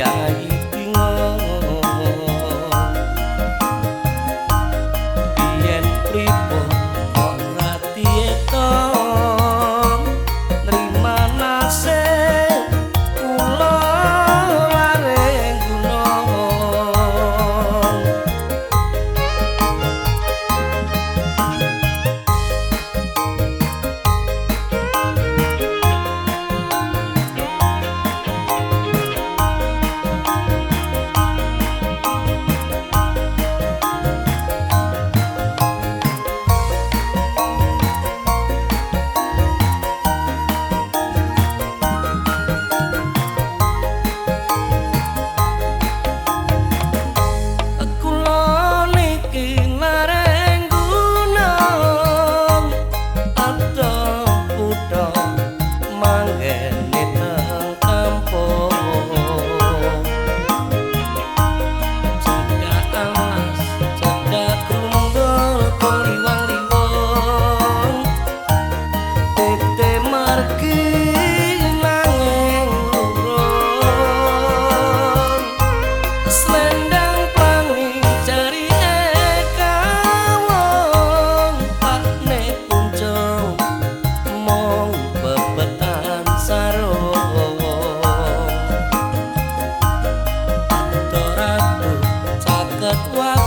ai, ai. da tua